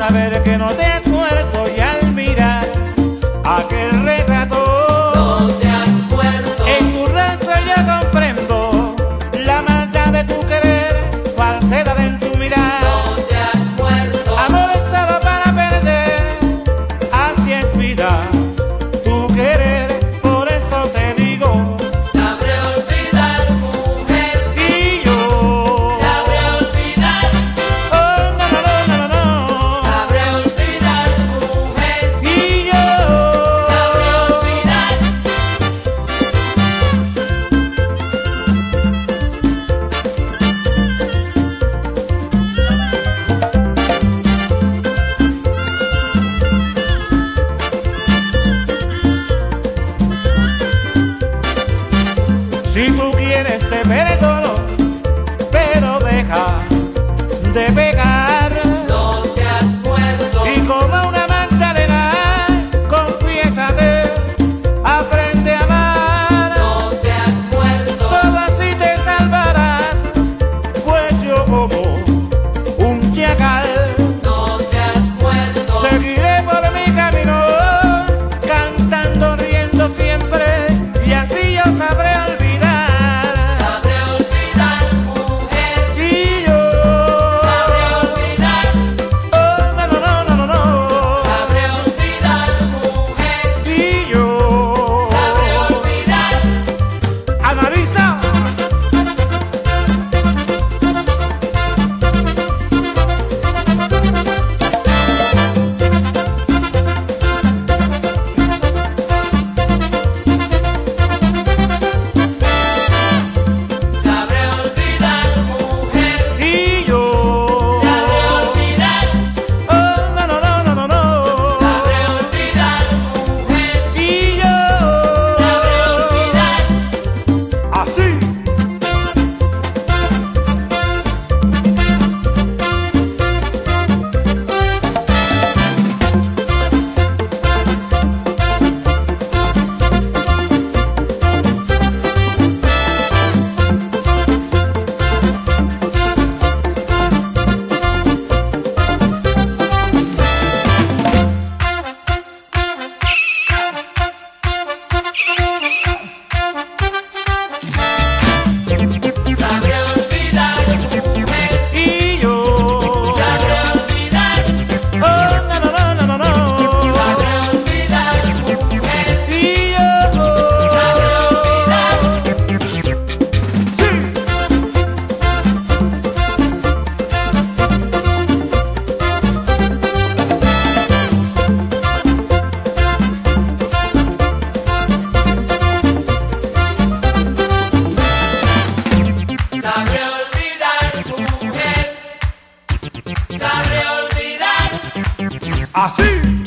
saber que no te has muerto y al mirar aquel Si tú quieres te perdono, pero deja de pegar. Assim!